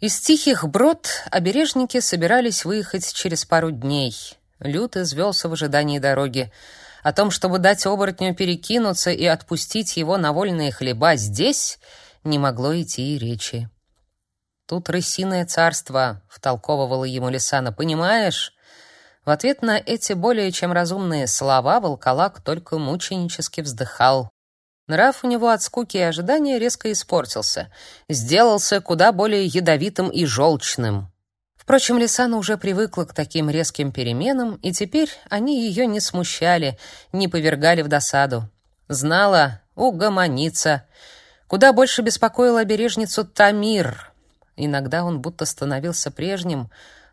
Из тихих брод обережники собирались выехать через пару дней. Люд извелся в ожидании дороги. О том, чтобы дать оборотню перекинуться и отпустить его на вольные хлеба здесь, не могло идти и речи. «Тут рысиное царство», — втолковывала ему Лисана, — «понимаешь?» В ответ на эти более чем разумные слова волколак только мученически вздыхал. Нрав у него от скуки и ожидания резко испортился, сделался куда более ядовитым и желчным. Впрочем, Лисана уже привыкла к таким резким переменам, и теперь они ее не смущали, не повергали в досаду. Знала, угомонится. Куда больше беспокоил обережницу Тамир. Иногда он будто становился прежним,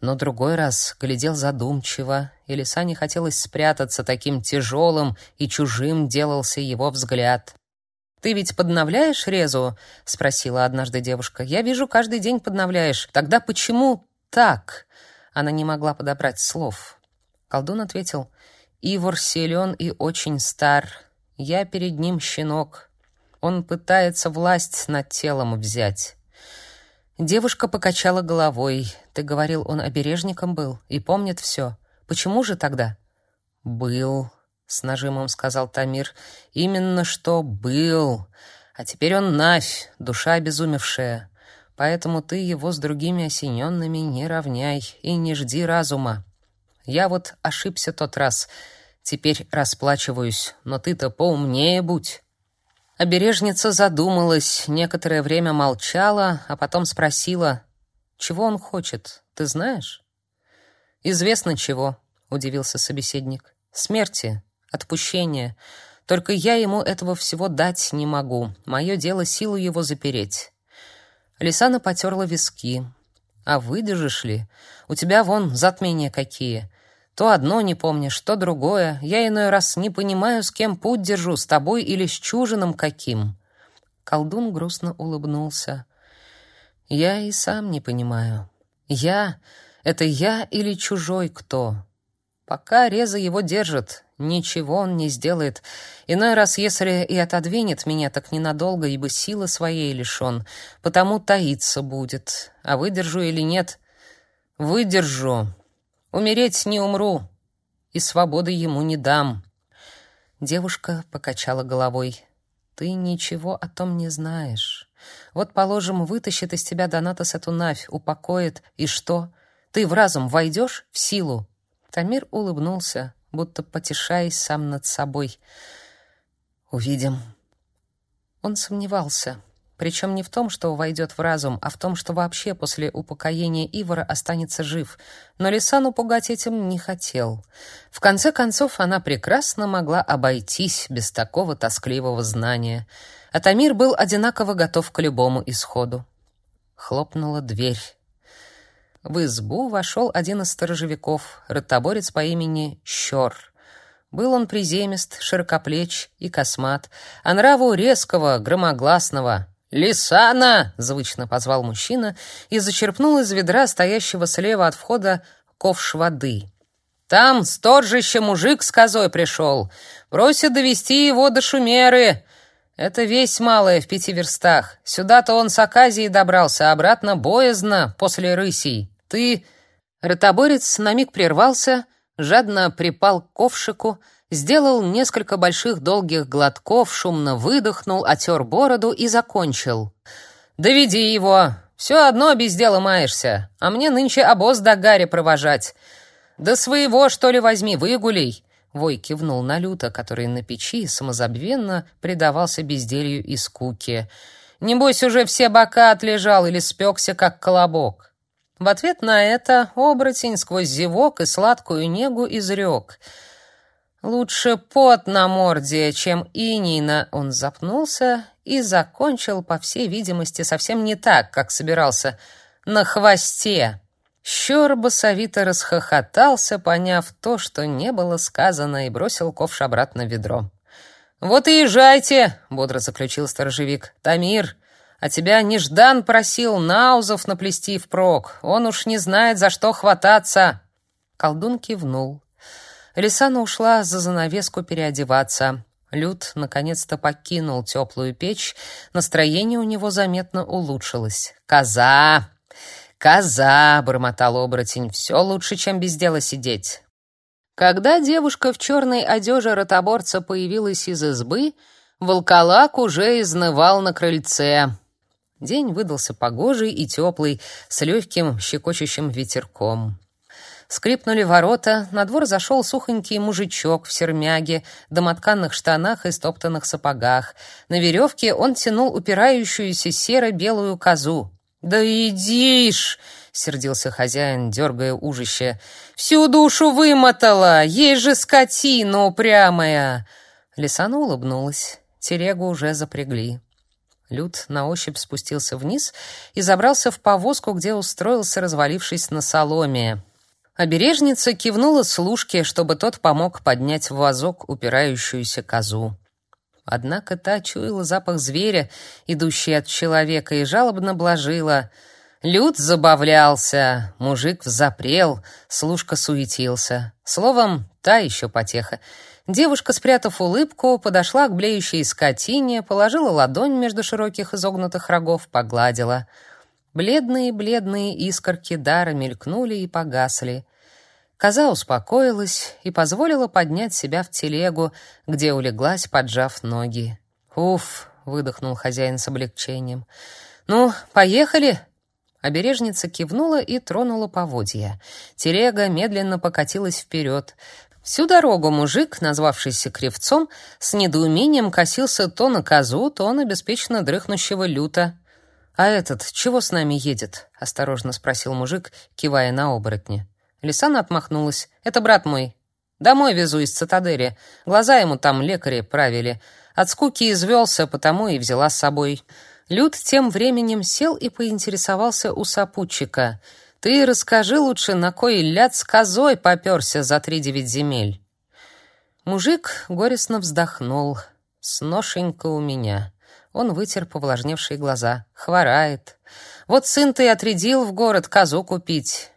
но другой раз глядел задумчиво, и Лисане хотелось спрятаться, таким тяжелым и чужим делался его взгляд. «Ты ведь подновляешь резу?» — спросила однажды девушка. «Я вижу, каждый день подновляешь. Тогда почему так?» Она не могла подобрать слов. Колдун ответил. «Ивор силен и очень стар. Я перед ним щенок. Он пытается власть над телом взять». Девушка покачала головой. «Ты говорил, он обережником был и помнит все. Почему же тогда?» «Был», с нажимом сказал Тамир. Именно что был. А теперь он Навь, душа обезумевшая. Поэтому ты его с другими осененными не равняй и не жди разума. Я вот ошибся тот раз. Теперь расплачиваюсь, но ты-то поумнее будь. Обережница задумалась, некоторое время молчала, а потом спросила: "Чего он хочет? Ты знаешь?" "Известно чего", удивился собеседник. "Смерти отпущение. Только я ему этого всего дать не могу. Мое дело силу его запереть. Лисана потерла виски. А выдержишь ли? У тебя вон затмения какие. То одно не помнишь, то другое. Я иной раз не понимаю, с кем путь держу, с тобой или с чужином каким. Колдун грустно улыбнулся. Я и сам не понимаю. Я — это я или чужой кто? Пока Реза его держит, ничего он не сделает. Иной раз, если и отодвинет меня, так ненадолго, ибо силы своей лишен, потому таиться будет. А выдержу или нет? Выдержу. Умереть не умру, и свободы ему не дам. Девушка покачала головой. Ты ничего о том не знаешь. Вот, положим, вытащит из тебя Донатос эту навь, упокоит, и что? Ты в разум войдешь, в силу? Тамир улыбнулся, будто потешаясь сам над собой. «Увидим». Он сомневался, причем не в том, что войдет в разум, а в том, что вообще после упокоения Ивара останется жив. Но Лисану пугать этим не хотел. В конце концов, она прекрасно могла обойтись без такого тоскливого знания. А Тамир был одинаково готов к любому исходу. Хлопнула дверь. В избу вошел один из сторожевиков, ротоборец по имени Щор. Был он приземист, широкоплеч и космат, а нраву резкого, громогласного. «Лисана!» — звучно позвал мужчина и зачерпнул из ведра, стоящего слева от входа, ковш воды. «Там сторжище мужик с козой пришел. Просит довести его до Шумеры. Это весь малое в пяти верстах. Сюда-то он с Аказии добрался, обратно боязно после рысей. Ты...» Ротоборец на миг прервался, жадно припал к ковшику, сделал несколько больших долгих глотков, шумно выдохнул, отер бороду и закончил. «Доведи его! Все одно без дела маешься, а мне нынче обоз до Гарри провожать. Да своего, что ли, возьми, выгулей!» Вой кивнул на Люта, который на печи самозабвенно предавался безделью и скуке. «Небось, уже все бока отлежал или спекся, как колобок». В ответ на это оборотень сквозь зевок и сладкую негу изрек. «Лучше пот на морде, чем иней на...» Он запнулся и закончил, по всей видимости, совсем не так, как собирался. «На хвосте». Щор басовито расхохотался, поняв то, что не было сказано, и бросил ковш обратно в ведро. «Вот и езжайте!» — бодро заключил сторожевик. «Тамир, а тебя Неждан просил наузов наплести впрок. Он уж не знает, за что хвататься». Колдун кивнул. Лисана ушла за занавеску переодеваться. Люд наконец-то покинул теплую печь. Настроение у него заметно улучшилось. «Коза!» «Коза!» — бормотал оборотень. «Все лучше, чем без дела сидеть». Когда девушка в черной одежде ротоборца появилась из избы, волколак уже изнывал на крыльце. День выдался погожий и теплый, с легким щекочущим ветерком. Скрипнули ворота, на двор зашел сухонький мужичок в сермяге, домотканных штанах и стоптанных сапогах. На веревке он тянул упирающуюся серо-белую козу. «Да иди ж!» — сердился хозяин, дергая ужище. «Всю душу вымотала! Ей же скотина упрямая!» Лисана улыбнулась. Телегу уже запрягли. Люд на ощупь спустился вниз и забрался в повозку, где устроился, развалившись на соломе. Обережница кивнула служке, чтобы тот помог поднять в вазок упирающуюся козу. Однако та чуяла запах зверя, идущий от человека, и жалобно блажила. Люд забавлялся, мужик взапрел, служка суетился. Словом, та еще потеха. Девушка, спрятав улыбку, подошла к блеющей скотине, положила ладонь между широких изогнутых рогов, погладила — Бледные-бледные искорки дара мелькнули и погасли. Коза успокоилась и позволила поднять себя в телегу, где улеглась, поджав ноги. «Уф!» — выдохнул хозяин с облегчением. «Ну, поехали!» Обережница кивнула и тронула поводья. Телега медленно покатилась вперед. Всю дорогу мужик, назвавшийся кривцом, с недоумением косился то на козу, то на беспечно дрыхнущего люта. «А этот чего с нами едет?» — осторожно спросил мужик, кивая на оборотня. Лисана отмахнулась. «Это брат мой. Домой везу из цитадели. Глаза ему там лекари правили. От скуки извелся, потому и взяла с собой». Люд тем временем сел и поинтересовался у сопутчика. «Ты расскажи лучше, на кой ляд с козой попёрся за три девять земель?» Мужик горестно вздохнул. «Сношенька у меня». Он вытер повлажневшие глаза. Хворает. Вот сын ты отрядил в город козу купить.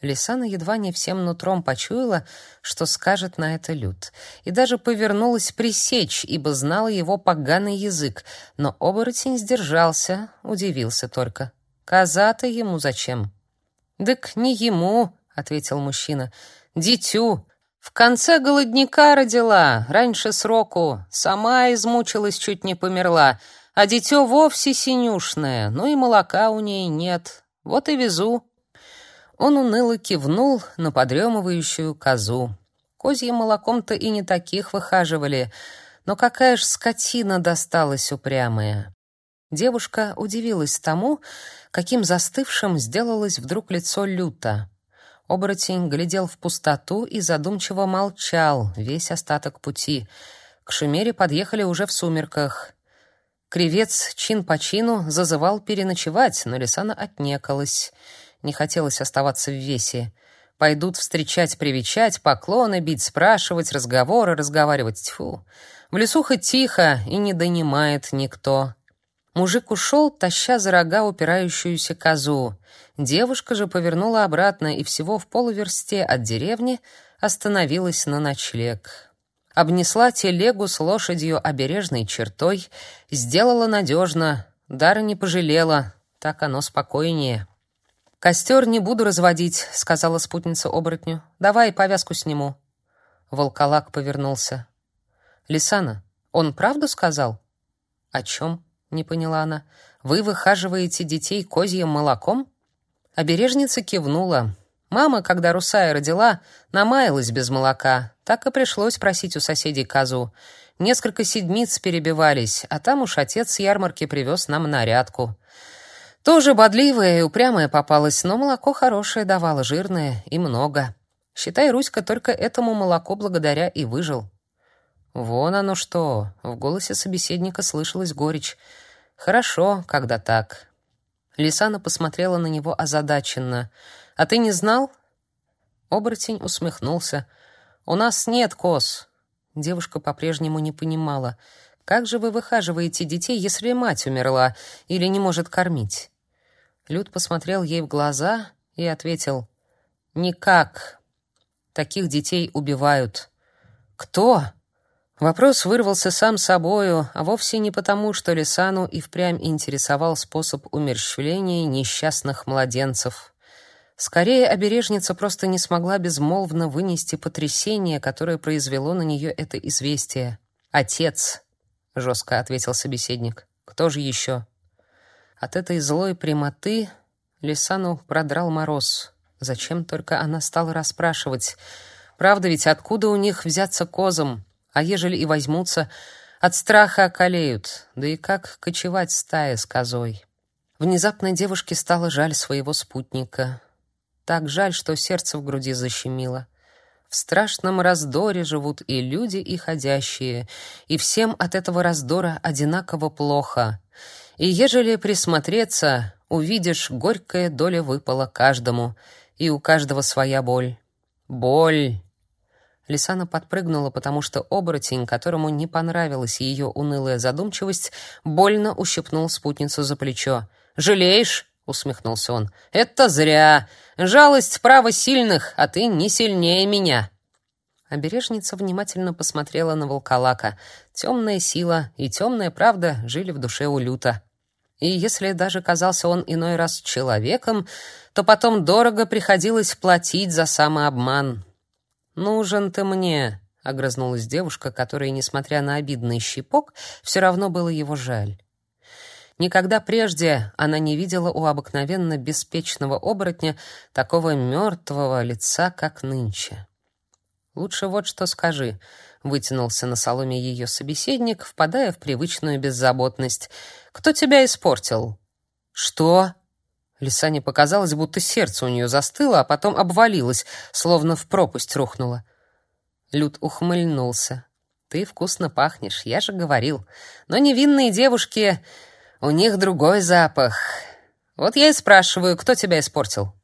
Лисана едва не всем нутром почуяла, что скажет на это Люд, и даже повернулась пресечь, ибо знала его поганый язык, но оборотень сдержался, удивился только. «Коза-то ему зачем?» «Дык не ему», — ответил мужчина, — «дитю. В конце голодника родила, раньше сроку, сама измучилась, чуть не померла, а дитё вовсе синюшное, ну и молока у ней нет. Вот и везу». Он уныло кивнул на подремывающую козу. Козьим молоком-то и не таких выхаживали, но какая ж скотина досталась упрямая. Девушка удивилась тому, каким застывшим сделалось вдруг лицо люта. Оборотень глядел в пустоту и задумчиво молчал весь остаток пути. К Шумере подъехали уже в сумерках. Кривец чин по чину зазывал переночевать, но Лисана отнекалась. Не хотелось оставаться в весе. Пойдут встречать, привечать, поклоны бить, спрашивать, разговоры разговаривать. Тьфу. В лесу хоть тихо и не донимает никто. Мужик ушел, таща за рога упирающуюся козу. Девушка же повернула обратно и всего в полуверсте от деревни остановилась на ночлег. Обнесла телегу с лошадью обережной чертой, сделала надежно, дара не пожалела, так оно спокойнее. «Костер не буду разводить», — сказала спутница оборотню. «Давай повязку сниму». Волколак повернулся. «Лисана, он правду сказал?» «О чем?» — не поняла она. «Вы выхаживаете детей козьим молоком?» Обережница кивнула. Мама, когда Русая родила, намаялась без молока. Так и пришлось просить у соседей козу. Несколько седмиц перебивались, а там уж отец с ярмарки привез нам нарядку. Тоже бодливая и упрямая попалась, но молоко хорошее давало, жирное и много. Считай, Руська только этому молоку благодаря и выжил. Вон оно что, в голосе собеседника слышалась горечь. Хорошо, когда так. Лисана посмотрела на него озадаченно. «А ты не знал?» Оборотень усмехнулся. «У нас нет коз». Девушка по-прежнему не понимала. «Как же вы выхаживаете детей, если мать умерла или не может кормить?» Люд посмотрел ей в глаза и ответил. «Никак. Таких детей убивают». «Кто?» Вопрос вырвался сам собою, а вовсе не потому, что Лисану и впрямь интересовал способ умерщвления несчастных младенцев. Скорее, обережница просто не смогла безмолвно вынести потрясение, которое произвело на нее это известие. «Отец», — жестко ответил собеседник. «Кто же еще?» От этой злой прямоты Лисану продрал мороз. Зачем только она стала расспрашивать? Правда ведь, откуда у них взяться козам? А ежели и возьмутся, от страха околеют. Да и как кочевать стая с козой? Внезапно девушке стало жаль своего спутника. Так жаль, что сердце в груди защемило. В страшном раздоре живут и люди, и ходящие, и всем от этого раздора одинаково плохо. И ежели присмотреться, увидишь, горькая доля выпала каждому, и у каждого своя боль. Боль! Лисана подпрыгнула, потому что оборотень, которому не понравилась ее унылая задумчивость, больно ущипнул спутницу за плечо. «Жалеешь?» — усмехнулся он. «Это зря. Жалость — право сильных, а ты не сильнее меня». Обережница внимательно посмотрела на волколака. Темная сила и темная правда жили в душе у Люта. И если даже казался он иной раз человеком, то потом дорого приходилось платить за самообман. «Нужен ты мне», — огрызнулась девушка, которой, несмотря на обидный щипок, все равно было его жаль. Никогда прежде она не видела у обыкновенно беспечного оборотня такого мертвого лица, как нынче. «Лучше вот что скажи», — вытянулся на соломе ее собеседник, впадая в привычную беззаботность. «Кто тебя испортил?» «Что?» Лисане показалось, будто сердце у нее застыло, а потом обвалилось, словно в пропасть рухнуло. Люд ухмыльнулся. «Ты вкусно пахнешь, я же говорил. Но невинные девушки, у них другой запах. Вот я и спрашиваю, кто тебя испортил?»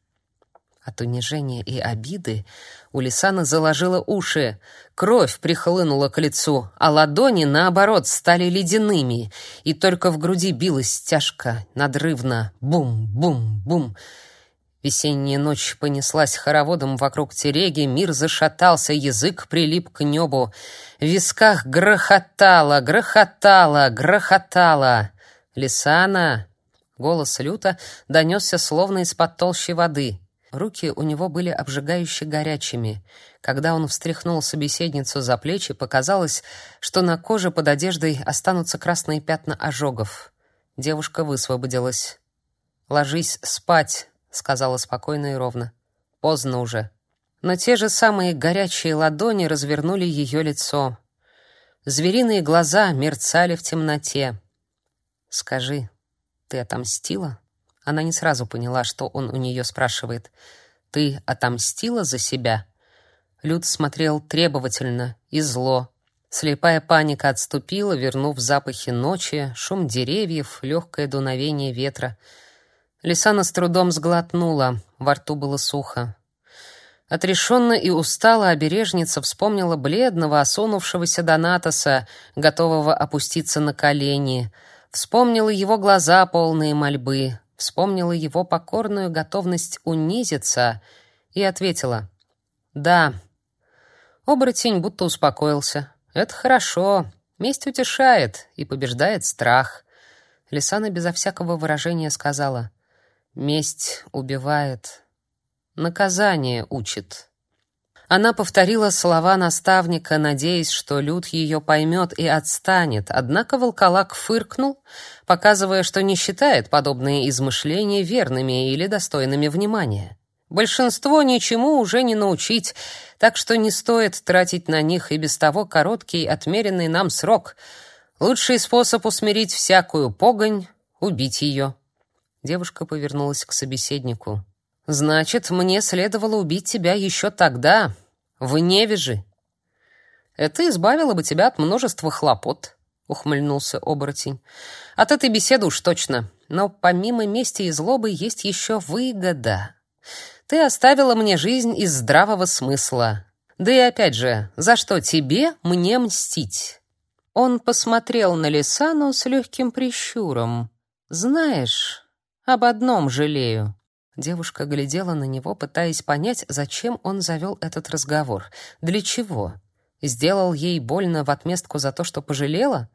От унижения и обиды у Лисана заложило уши, кровь прихлынула к лицу, а ладони, наоборот, стали ледяными, и только в груди билась тяжко, надрывно, бум-бум-бум. Весенняя ночь понеслась хороводом вокруг тереги, мир зашатался, язык прилип к небу. В висках грохотало, грохотало, грохотало. «Лисана!» — голос люто донесся словно из-под толщи воды — Руки у него были обжигающе горячими. Когда он встряхнул собеседницу за плечи, показалось, что на коже под одеждой останутся красные пятна ожогов. Девушка высвободилась. «Ложись спать», — сказала спокойно и ровно. «Поздно уже». Но те же самые горячие ладони развернули ее лицо. Звериные глаза мерцали в темноте. «Скажи, ты отомстила?» Она не сразу поняла, что он у нее спрашивает. «Ты отомстила за себя?» Люд смотрел требовательно и зло. Слепая паника отступила, вернув запахи ночи, шум деревьев, легкое дуновение ветра. Лисана с трудом сглотнула, во рту было сухо. Отрешенно и устало обережница вспомнила бледного, осунувшегося Донатоса, готового опуститься на колени. Вспомнила его глаза, полные мольбы, вспомнила его покорную готовность унизиться и ответила «Да». Оборотень будто успокоился. «Это хорошо. Месть утешает и побеждает страх». Лисана безо всякого выражения сказала «Месть убивает, наказание учит». Она повторила слова наставника, надеясь, что Люд ее поймет и отстанет, однако волколак фыркнул, показывая, что не считает подобные измышления верными или достойными внимания. Большинство ничему уже не научить, так что не стоит тратить на них и без того короткий, отмеренный нам срок. Лучший способ усмирить всякую погонь — убить ее. Девушка повернулась к собеседнику. Значит, мне следовало убить тебя еще тогда, в Невеже. Это избавило бы тебя от множества хлопот, ухмыльнулся оборотень. От этой беседы уж точно. Но помимо мести и злобы есть еще выгода. Ты оставила мне жизнь из здравого смысла. Да и опять же, за что тебе мне мстить? Он посмотрел на Лисану с легким прищуром. Знаешь, об одном жалею. Девушка глядела на него, пытаясь понять, зачем он завел этот разговор. Для чего? Сделал ей больно в отместку за то, что пожалела?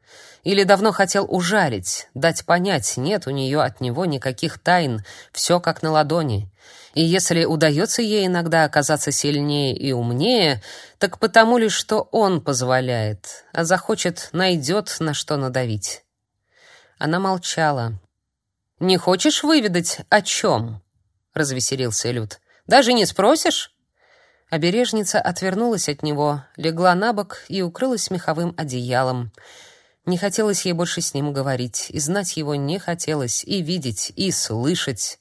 Или давно хотел ужалить, дать понять, нет у нее от него никаких тайн, все как на ладони. И если удается ей иногда оказаться сильнее и умнее, так потому лишь, что он позволяет, а захочет, найдет, на что надавить. Она молчала. «Не хочешь выведать, о чем?» — развеселился Люд. «Даже не спросишь?» Обережница отвернулась от него, легла на бок и укрылась меховым одеялом. Не хотелось ей больше с ним говорить, и знать его не хотелось, и видеть, и слышать.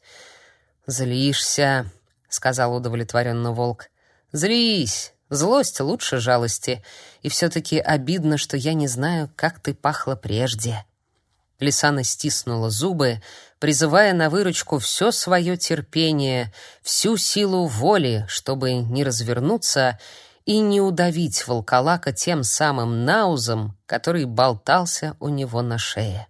«Злишься», — сказал удовлетворенно волк. «Злись. Злость лучше жалости. И все-таки обидно, что я не знаю, как ты пахла прежде». Лисана стиснула зубы, призывая на выручку все свое терпение, всю силу воли, чтобы не развернуться и не удавить волколака тем самым наузом, который болтался у него на шее.